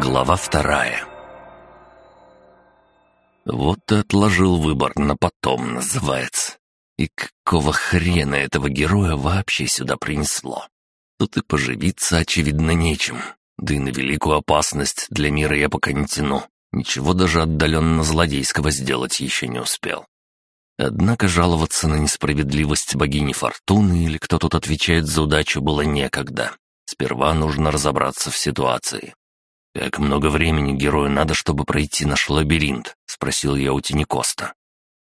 Глава вторая Вот и отложил выбор на потом, называется. И какого хрена этого героя вообще сюда принесло? Тут и поживиться, очевидно, нечем. Да и на великую опасность для мира я пока не тяну. Ничего даже отдаленно злодейского сделать еще не успел. Однако жаловаться на несправедливость богини Фортуны или кто тут отвечает за удачу было некогда. Сперва нужно разобраться в ситуации. «Как много времени герою надо, чтобы пройти наш лабиринт?» — спросил я у Тинекоста.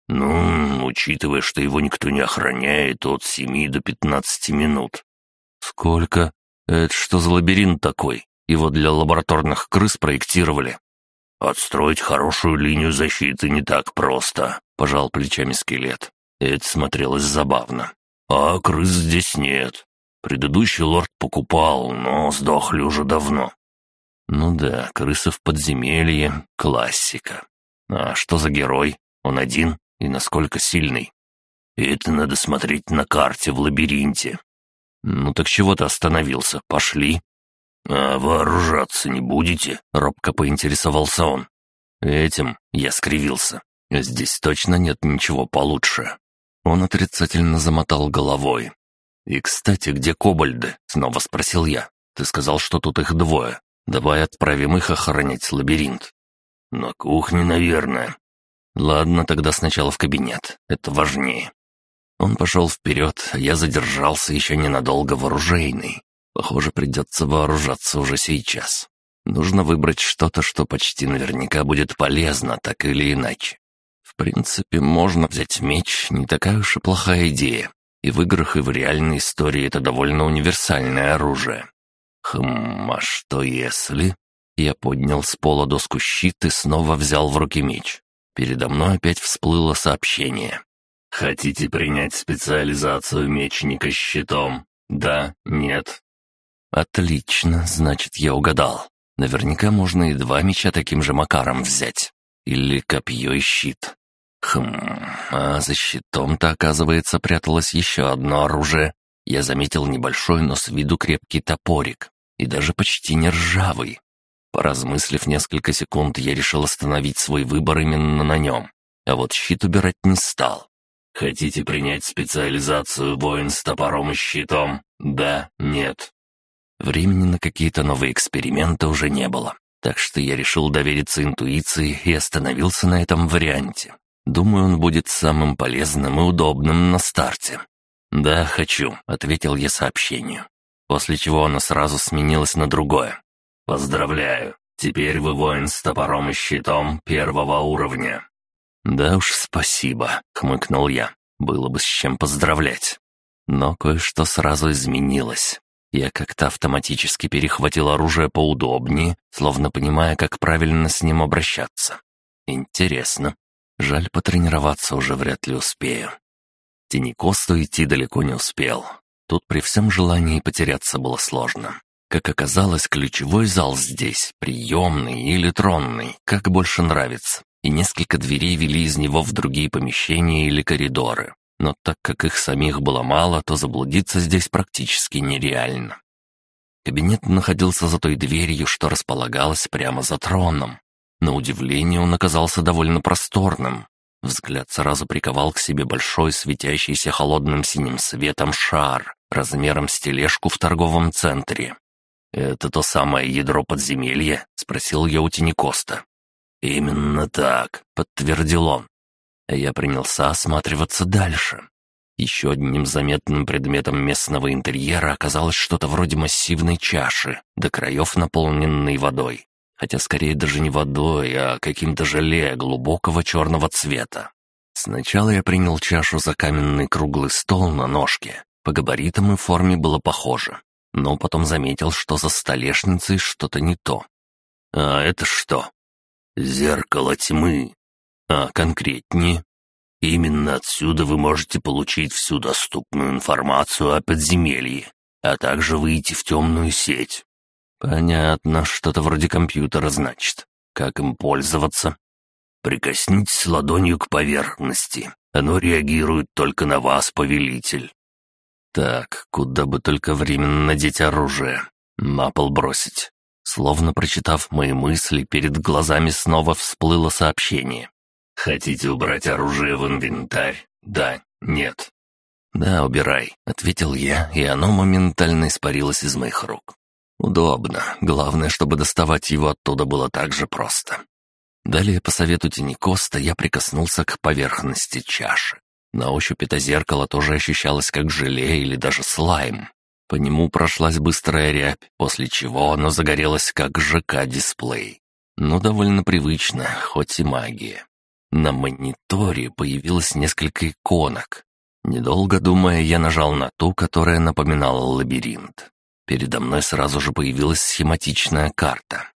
«Ну, учитывая, что его никто не охраняет, от семи до пятнадцати минут». «Сколько? Это что за лабиринт такой? Его для лабораторных крыс проектировали?» «Отстроить хорошую линию защиты не так просто», — пожал плечами скелет. Это смотрелось забавно. «А крыс здесь нет. Предыдущий лорд покупал, но сдохли уже давно. Ну да, крысы в подземелье — классика. А что за герой? Он один? И насколько сильный? Это надо смотреть на карте в лабиринте. Ну так чего ты остановился? Пошли. А вооружаться не будете? Робко поинтересовался он. Этим я скривился. Здесь точно нет ничего получше. Он отрицательно замотал головой. «И, кстати, где кобальды?» — снова спросил я. «Ты сказал, что тут их двое. Давай отправим их охранять лабиринт». «На кухне, наверное». «Ладно, тогда сначала в кабинет. Это важнее». Он пошел вперед, а я задержался еще ненадолго вооружейный. Похоже, придется вооружаться уже сейчас. Нужно выбрать что-то, что почти наверняка будет полезно, так или иначе. В принципе, можно взять меч, не такая уж и плохая идея. И в играх, и в реальной истории это довольно универсальное оружие. Хм, а что если... Я поднял с пола доску щит и снова взял в руки меч. Передо мной опять всплыло сообщение. «Хотите принять специализацию мечника щитом? Да? Нет?» «Отлично, значит, я угадал. Наверняка можно и два меча таким же макаром взять. Или копье и щит. Хм, а за щитом-то, оказывается, пряталось еще одно оружие. Я заметил небольшой, но с виду крепкий топорик и даже почти не ржавый. Поразмыслив несколько секунд, я решил остановить свой выбор именно на нем, а вот щит убирать не стал. «Хотите принять специализацию воин с топором и щитом? Да? Нет?» Времени на какие-то новые эксперименты уже не было, так что я решил довериться интуиции и остановился на этом варианте. Думаю, он будет самым полезным и удобным на старте. «Да, хочу», — ответил я сообщению после чего оно сразу сменилось на другое. «Поздравляю, теперь вы воин с топором и щитом первого уровня». «Да уж спасибо», — хмыкнул я. «Было бы с чем поздравлять». Но кое-что сразу изменилось. Я как-то автоматически перехватил оружие поудобнее, словно понимая, как правильно с ним обращаться. Интересно. Жаль, потренироваться уже вряд ли успею. Тинекосту идти далеко не успел. Тут при всем желании потеряться было сложно. Как оказалось, ключевой зал здесь, приемный или тронный, как больше нравится, и несколько дверей вели из него в другие помещения или коридоры. Но так как их самих было мало, то заблудиться здесь практически нереально. Кабинет находился за той дверью, что располагалась прямо за троном. На удивление он оказался довольно просторным, Взгляд сразу приковал к себе большой, светящийся холодным синим светом шар, размером с тележку в торговом центре. «Это то самое ядро подземелья?» — спросил я у Тинекоста. «Именно так», — подтвердил он. Я принялся осматриваться дальше. Еще одним заметным предметом местного интерьера оказалось что-то вроде массивной чаши, до краев наполненной водой хотя скорее даже не водой, а каким-то желе глубокого черного цвета. Сначала я принял чашу за каменный круглый стол на ножке. По габаритам и форме было похоже. Но потом заметил, что за столешницей что-то не то. «А это что?» «Зеркало тьмы». «А конкретнее?» «Именно отсюда вы можете получить всю доступную информацию о подземелье, а также выйти в темную сеть. «Понятно, что-то вроде компьютера, значит. Как им пользоваться?» «Прикоснитесь ладонью к поверхности. Оно реагирует только на вас, повелитель». «Так, куда бы только временно надеть оружие. На пол бросить. Словно прочитав мои мысли, перед глазами снова всплыло сообщение. «Хотите убрать оружие в инвентарь? Да, нет». «Да, убирай», — ответил я, и оно моментально испарилось из моих рук. Удобно. Главное, чтобы доставать его оттуда было так же просто. Далее, по совету Тени Коста, я прикоснулся к поверхности чаши. На ощупь это зеркало тоже ощущалось как желе или даже слайм. По нему прошлась быстрая рябь, после чего оно загорелось как ЖК-дисплей. Ну, довольно привычно, хоть и магия. На мониторе появилось несколько иконок. Недолго думая, я нажал на ту, которая напоминала лабиринт. Передо мной сразу же появилась схематичная карта.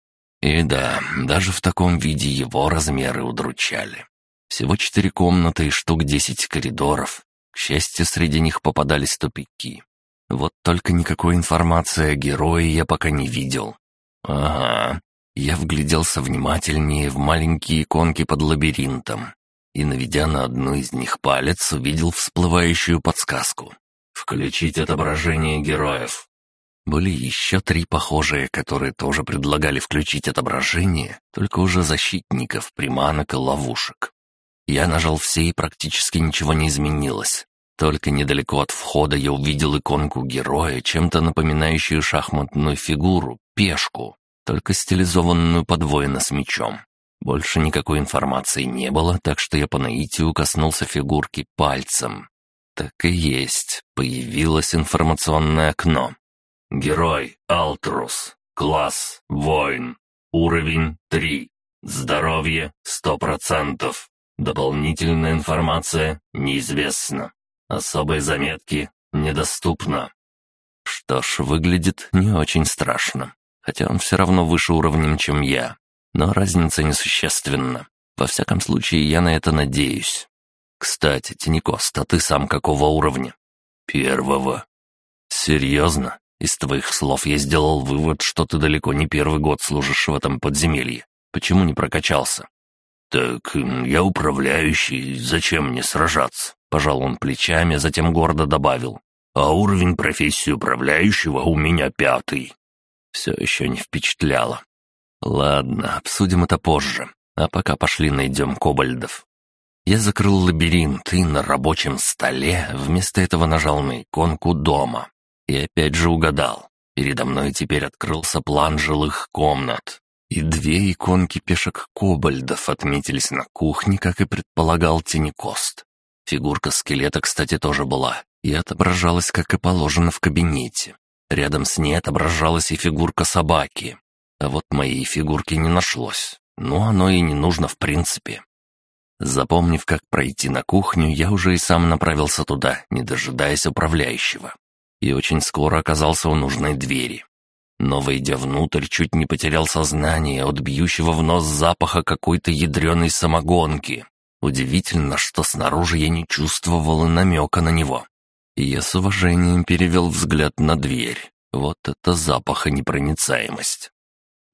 И да, даже в таком виде его размеры удручали. Всего четыре комнаты и штук десять коридоров. К счастью, среди них попадались тупики. Вот только никакой информации о герое я пока не видел. Ага. Я вгляделся внимательнее в маленькие иконки под лабиринтом и, наведя на одну из них палец, увидел всплывающую подсказку. «Включить отображение героев». Были еще три похожие, которые тоже предлагали включить отображение, только уже защитников, приманок и ловушек. Я нажал все, и практически ничего не изменилось. Только недалеко от входа я увидел иконку героя, чем-то напоминающую шахматную фигуру, пешку, только стилизованную под воина с мечом. Больше никакой информации не было, так что я по наитию коснулся фигурки пальцем. Так и есть, появилось информационное окно. Герой Алтрус. Класс Воин. Уровень 3. Здоровье 100%. Дополнительная информация неизвестна. Особые заметки недоступно. Что ж, выглядит не очень страшно. Хотя он все равно выше уровнем, чем я. Но разница несущественна. Во всяком случае, я на это надеюсь. Кстати, Тинекост, а ты сам какого уровня? Первого. Серьезно? Из твоих слов я сделал вывод, что ты далеко не первый год служишь в этом подземелье. Почему не прокачался?» «Так я управляющий, зачем мне сражаться?» Пожал он плечами, затем гордо добавил. «А уровень профессии управляющего у меня пятый». Все еще не впечатляло. «Ладно, обсудим это позже. А пока пошли найдем кобальдов». Я закрыл лабиринт и на рабочем столе вместо этого нажал на иконку дома. И опять же угадал. Передо мной теперь открылся план жилых комнат. И две иконки пешек кобальдов отметились на кухне, как и предполагал Тинекост. Фигурка скелета, кстати, тоже была, и отображалась, как и положено, в кабинете. Рядом с ней отображалась и фигурка собаки. А вот моей фигурки не нашлось. Ну, оно и не нужно в принципе. Запомнив, как пройти на кухню, я уже и сам направился туда, не дожидаясь управляющего и очень скоро оказался у нужной двери. Но, войдя внутрь, чуть не потерял сознание от бьющего в нос запаха какой-то ядреной самогонки. Удивительно, что снаружи я не чувствовал и намека на него. И я с уважением перевел взгляд на дверь. Вот это запахонепроницаемость.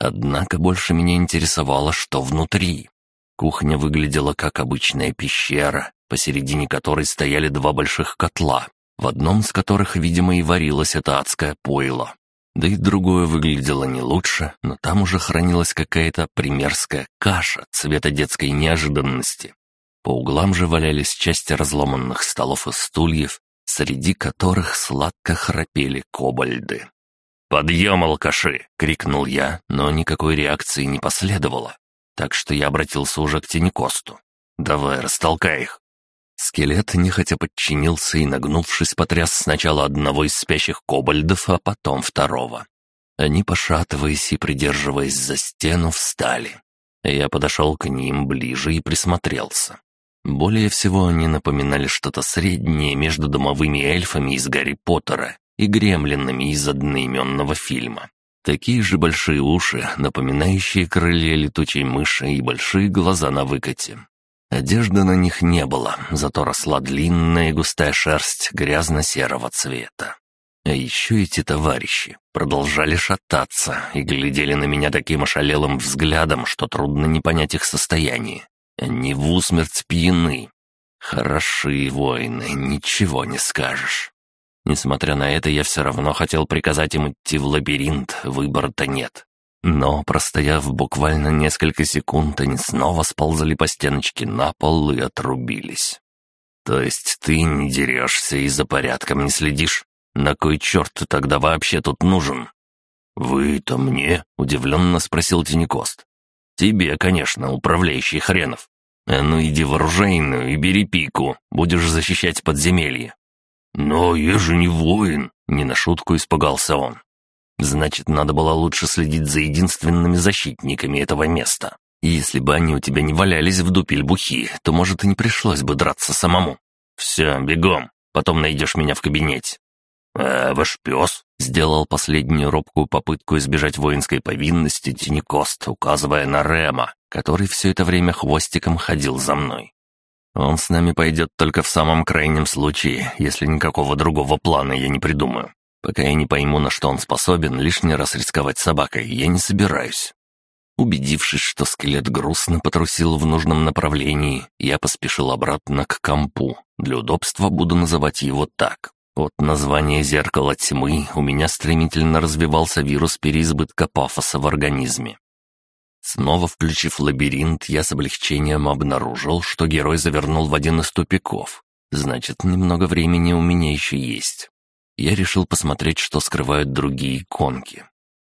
Однако больше меня интересовало, что внутри. Кухня выглядела как обычная пещера, посередине которой стояли два больших котла, в одном из которых, видимо, и варилось это адское пойло. Да и другое выглядело не лучше, но там уже хранилась какая-то примерская каша цвета детской неожиданности. По углам же валялись части разломанных столов и стульев, среди которых сладко храпели кобальды. «Подъем, алкаши!» — крикнул я, но никакой реакции не последовало. Так что я обратился уже к Тинекосту. «Давай, растолкай их!» Скелет нехотя подчинился и, нагнувшись, потряс сначала одного из спящих кобальдов, а потом второго. Они, пошатываясь и придерживаясь за стену, встали. Я подошел к ним ближе и присмотрелся. Более всего они напоминали что-то среднее между домовыми эльфами из Гарри Поттера и гремлинами из одноименного фильма. Такие же большие уши, напоминающие крылья летучей мыши и большие глаза на выкате. Одежды на них не было, зато росла длинная и густая шерсть грязно-серого цвета. А еще эти товарищи продолжали шататься и глядели на меня таким ошалелым взглядом, что трудно не понять их состояние. Они в усмерть пьяны. Хороши воины, ничего не скажешь. Несмотря на это, я все равно хотел приказать им идти в лабиринт, выбора-то нет. Но, простояв буквально несколько секунд, они снова сползали по стеночке на пол и отрубились. «То есть ты не дерешься и за порядком не следишь? На кой черт ты тогда вообще тут нужен?» «Вы-то мне?» — удивленно спросил Тинекост. «Тебе, конечно, управляющий хренов. А ну иди в оружейную и бери пику, будешь защищать подземелье». «Но я же не воин», — не на шутку испугался он. «Значит, надо было лучше следить за единственными защитниками этого места. И если бы они у тебя не валялись в дупель бухи, то, может, и не пришлось бы драться самому. Все, бегом, потом найдешь меня в кабинете». «А ваш пес?» — сделал последнюю робкую попытку избежать воинской повинности Тинекост, указывая на Рема, который все это время хвостиком ходил за мной. «Он с нами пойдет только в самом крайнем случае, если никакого другого плана я не придумаю. Пока я не пойму, на что он способен, лишний раз рисковать собакой я не собираюсь». Убедившись, что скелет грустно потрусил в нужном направлении, я поспешил обратно к компу. Для удобства буду называть его так. От названия «Зеркало тьмы» у меня стремительно развивался вирус переизбытка пафоса в организме. Снова включив лабиринт, я с облегчением обнаружил, что герой завернул в один из тупиков. Значит, немного времени у меня еще есть. Я решил посмотреть, что скрывают другие иконки.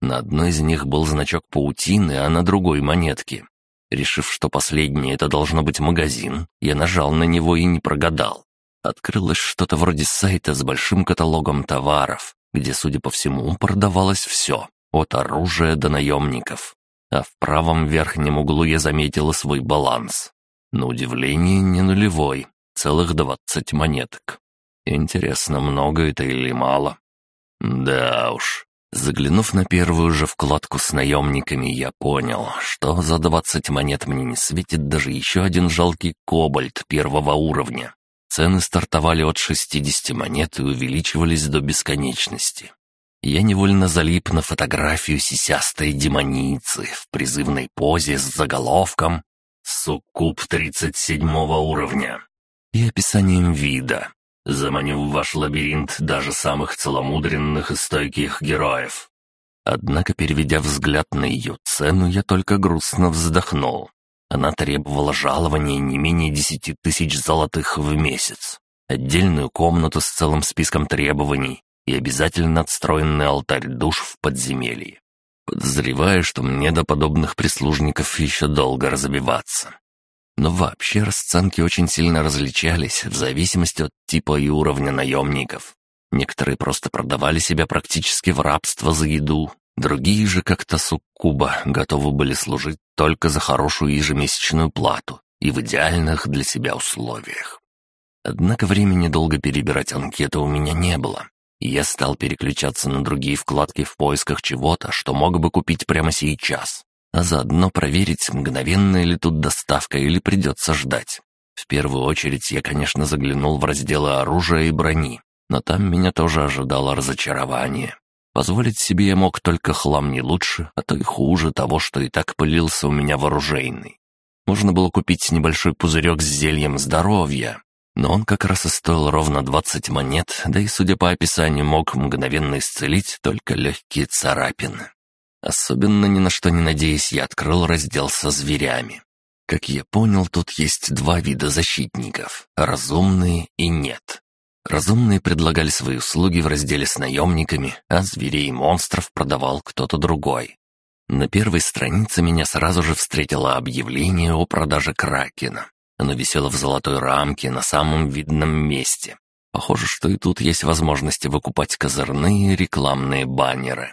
На одной из них был значок паутины, а на другой — монетки. Решив, что последнее это должно быть магазин, я нажал на него и не прогадал. Открылось что-то вроде сайта с большим каталогом товаров, где, судя по всему, продавалось все, от оружия до наемников. А в правом верхнем углу я заметила свой баланс. На удивление, не нулевой, целых двадцать монеток. Интересно, много это или мало? Да уж, Заглянув на первую же вкладку с наемниками, я понял, что за двадцать монет мне не светит даже еще один жалкий кобальт первого уровня. Цены стартовали от 60 монет и увеличивались до бесконечности. Я невольно залип на фотографию сисястой демоницы в призывной позе с заголовком «Суккуб 37 уровня» и описанием вида Заманю в ваш лабиринт даже самых целомудренных и стойких героев». Однако, переведя взгляд на ее цену, я только грустно вздохнул. Она требовала жалования не менее десяти тысяч золотых в месяц, отдельную комнату с целым списком требований и обязательно отстроенный алтарь душ в подземелье. Подозреваю, что мне до подобных прислужников еще долго разбиваться. Но вообще расценки очень сильно различались в зависимости от типа и уровня наемников. Некоторые просто продавали себя практически в рабство за еду, другие же, как-то суккуба, готовы были служить только за хорошую ежемесячную плату и в идеальных для себя условиях. Однако времени долго перебирать анкеты у меня не было, и я стал переключаться на другие вкладки в поисках чего-то, что мог бы купить прямо сейчас а заодно проверить, мгновенная ли тут доставка или придется ждать. В первую очередь я, конечно, заглянул в разделы оружия и брони, но там меня тоже ожидало разочарование. Позволить себе я мог только хлам не лучше, а то и хуже того, что и так пылился у меня вооружейный. Можно было купить небольшой пузырек с зельем здоровья, но он как раз и стоил ровно 20 монет, да и, судя по описанию, мог мгновенно исцелить только легкие царапины. Особенно ни на что не надеясь, я открыл раздел со зверями. Как я понял, тут есть два вида защитников — разумные и нет. Разумные предлагали свои услуги в разделе с наемниками, а зверей и монстров продавал кто-то другой. На первой странице меня сразу же встретило объявление о продаже кракена. Оно висело в золотой рамке на самом видном месте. Похоже, что и тут есть возможности выкупать козырные рекламные баннеры.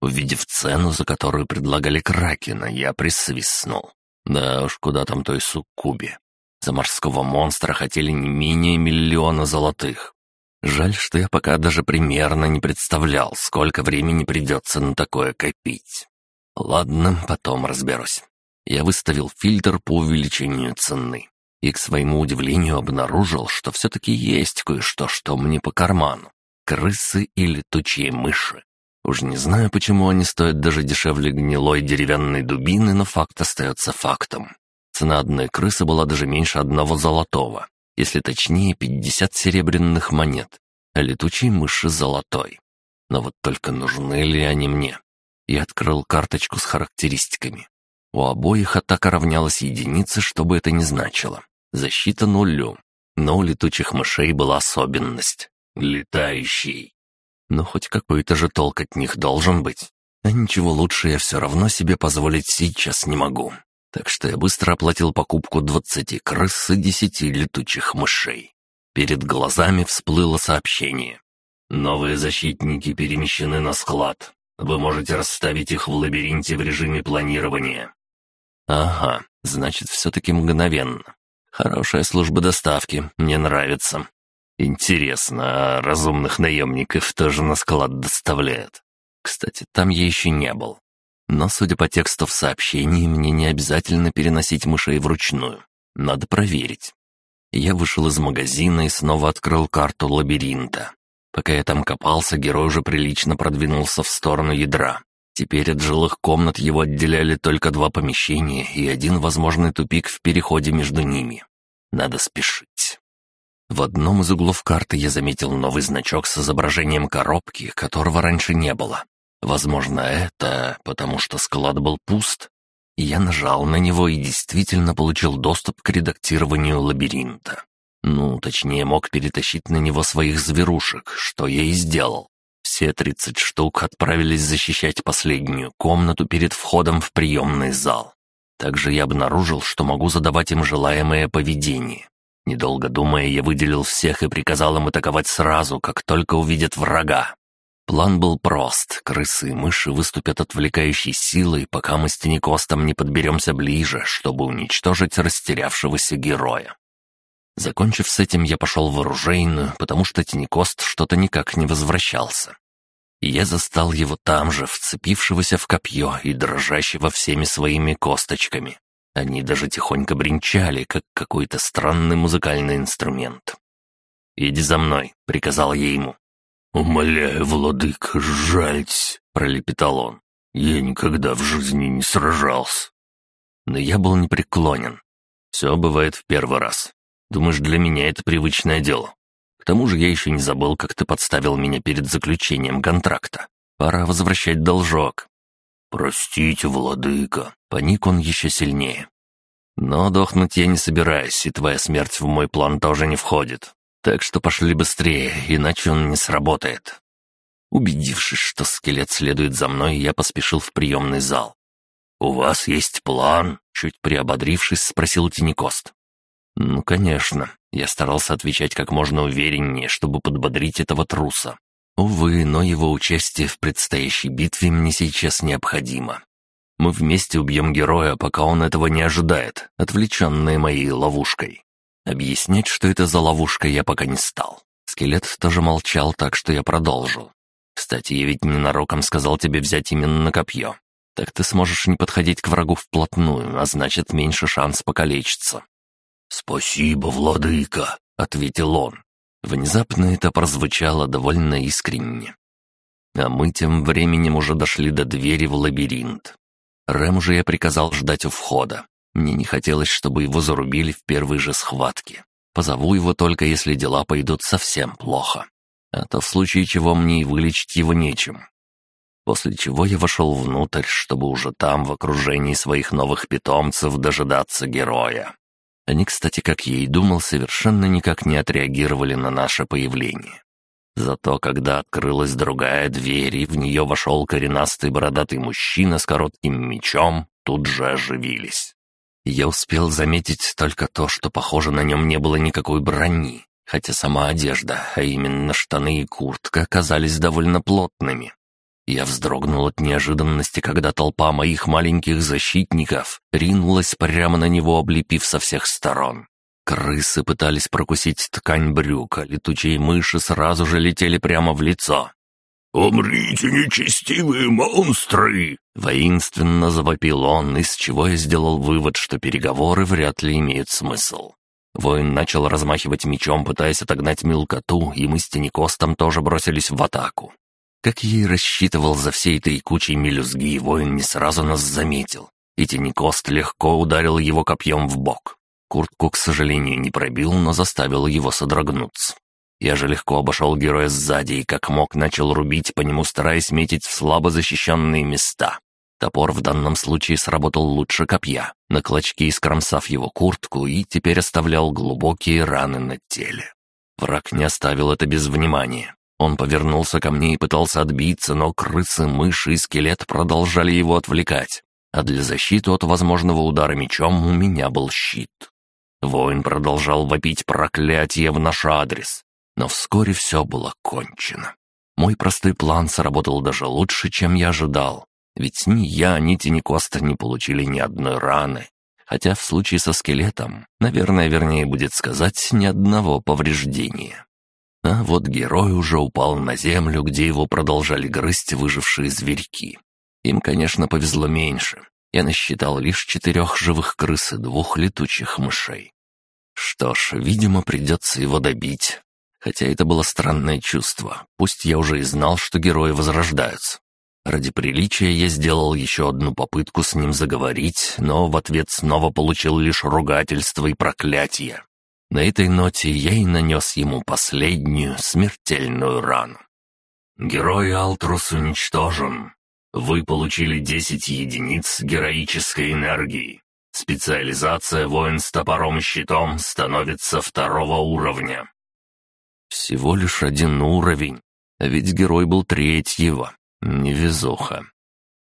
Увидев цену, за которую предлагали Кракена, я присвистнул. Да уж, куда там той суккубе. За морского монстра хотели не менее миллиона золотых. Жаль, что я пока даже примерно не представлял, сколько времени придется на такое копить. Ладно, потом разберусь. Я выставил фильтр по увеличению цены и, к своему удивлению, обнаружил, что все-таки есть кое-что, что мне по карману. Крысы и летучие мыши. Уж не знаю, почему они стоят даже дешевле гнилой деревянной дубины, но факт остается фактом. Цена одной крысы была даже меньше одного золотого, если точнее 50 серебряных монет, а летучей мыши золотой. Но вот только нужны ли они мне? и открыл карточку с характеристиками. У обоих атака равнялась единице, что бы это ни значило. Защита нулю. Но у летучих мышей была особенность — летающий. Но хоть какой-то же толк от них должен быть. А ничего лучше я все равно себе позволить сейчас не могу. Так что я быстро оплатил покупку двадцати крыс и десяти летучих мышей. Перед глазами всплыло сообщение. «Новые защитники перемещены на склад. Вы можете расставить их в лабиринте в режиме планирования». «Ага, значит, все-таки мгновенно. Хорошая служба доставки, мне нравится. Интересно, а разумных наемников тоже на склад доставляют? Кстати, там я еще не был. Но, судя по тексту в сообщении, мне не обязательно переносить мышей вручную. Надо проверить. Я вышел из магазина и снова открыл карту лабиринта. Пока я там копался, герой уже прилично продвинулся в сторону ядра. Теперь от жилых комнат его отделяли только два помещения и один возможный тупик в переходе между ними. Надо спешить. В одном из углов карты я заметил новый значок с изображением коробки, которого раньше не было. Возможно, это потому что склад был пуст. я нажал на него и действительно получил доступ к редактированию лабиринта. Ну, точнее, мог перетащить на него своих зверушек, что я и сделал. Все тридцать штук отправились защищать последнюю комнату перед входом в приемный зал. Также я обнаружил, что могу задавать им желаемое поведение. Недолго думая, я выделил всех и приказал им атаковать сразу, как только увидят врага. План был прост. Крысы и мыши выступят отвлекающей силой, пока мы с Тинекостом не подберемся ближе, чтобы уничтожить растерявшегося героя. Закончив с этим, я пошел в оружейную, потому что Тинекост что-то никак не возвращался. И я застал его там же, вцепившегося в копье и дрожащего всеми своими косточками. Они даже тихонько бренчали, как какой-то странный музыкальный инструмент. «Иди за мной», — приказал я ему. «Умоляю, владык, жальтесь», — пролепетал он. «Я никогда в жизни не сражался». Но я был непреклонен. Все бывает в первый раз. Думаешь, для меня это привычное дело? К тому же я еще не забыл, как ты подставил меня перед заключением контракта. Пора возвращать должок. «Простите, владыка», — паник он еще сильнее. «Но дохнуть я не собираюсь, и твоя смерть в мой план тоже не входит. Так что пошли быстрее, иначе он не сработает». Убедившись, что скелет следует за мной, я поспешил в приемный зал. «У вас есть план?» — чуть приободрившись, спросил Тинекост. «Ну, конечно». Я старался отвечать как можно увереннее, чтобы подбодрить этого труса. Увы, но его участие в предстоящей битве мне сейчас необходимо. Мы вместе убьем героя, пока он этого не ожидает, отвлеченный моей ловушкой. Объяснять, что это за ловушка, я пока не стал. Скелет тоже молчал, так что я продолжил. Кстати, я ведь ненароком сказал тебе взять именно копье. Так ты сможешь не подходить к врагу вплотную, а значит, меньше шанс покалечиться. «Спасибо, владыка», — ответил он. Внезапно это прозвучало довольно искренне. А мы тем временем уже дошли до двери в лабиринт. Рэм же я приказал ждать у входа. Мне не хотелось, чтобы его зарубили в первой же схватке. Позову его только, если дела пойдут совсем плохо. А то в случае чего мне и вылечить его нечем. После чего я вошел внутрь, чтобы уже там, в окружении своих новых питомцев, дожидаться героя. Они, кстати, как я и думал, совершенно никак не отреагировали на наше появление. Зато когда открылась другая дверь, и в нее вошел коренастый бородатый мужчина с коротким мечом, тут же оживились. Я успел заметить только то, что, похоже, на нем не было никакой брони, хотя сама одежда, а именно штаны и куртка, оказались довольно плотными. Я вздрогнул от неожиданности, когда толпа моих маленьких защитников ринулась прямо на него, облепив со всех сторон. Крысы пытались прокусить ткань брюка, летучие мыши сразу же летели прямо в лицо. «Умрите, нечестивые монстры!» Воинственно завопил он, из чего я сделал вывод, что переговоры вряд ли имеют смысл. Воин начал размахивать мечом, пытаясь отогнать мелкоту, и мы с Тинекостом тоже бросились в атаку. Как и рассчитывал за всей этой кучей мелюзги, воин не сразу нас заметил, и Тинекост легко ударил его копьем в бок. Куртку, к сожалению, не пробил, но заставил его содрогнуться. Я же легко обошел героя сзади и как мог начал рубить по нему, стараясь метить в слабо защищенные места. Топор в данном случае сработал лучше копья, на клочки искромсав его куртку и теперь оставлял глубокие раны на теле. Враг не оставил это без внимания. Он повернулся ко мне и пытался отбиться, но крысы, мыши и скелет продолжали его отвлекать. А для защиты от возможного удара мечом у меня был щит. Воин продолжал вопить проклятие в наш адрес. Но вскоре все было кончено. Мой простой план сработал даже лучше, чем я ожидал. Ведь ни я, ни Тинекоста не получили ни одной раны. Хотя в случае со скелетом, наверное, вернее будет сказать, ни одного повреждения. А вот герой уже упал на землю, где его продолжали грызть выжившие зверьки. Им, конечно, повезло меньше. Я насчитал лишь четырех живых крыс и двух летучих мышей. Что ж, видимо, придется его добить. Хотя это было странное чувство. Пусть я уже и знал, что герои возрождаются. Ради приличия я сделал еще одну попытку с ним заговорить, но в ответ снова получил лишь ругательство и проклятие. На этой ноте я и нанес ему последнюю смертельную рану. «Герой Алтрус уничтожен. Вы получили 10 единиц героической энергии. Специализация воин с топором и щитом становится второго уровня». Всего лишь один уровень, а ведь герой был третьего. Невезуха.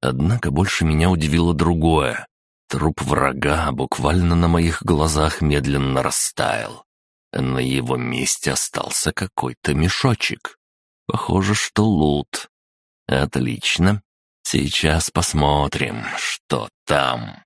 Однако больше меня удивило другое. Труп врага буквально на моих глазах медленно растаял. На его месте остался какой-то мешочек. Похоже, что лут. Отлично. Сейчас посмотрим, что там.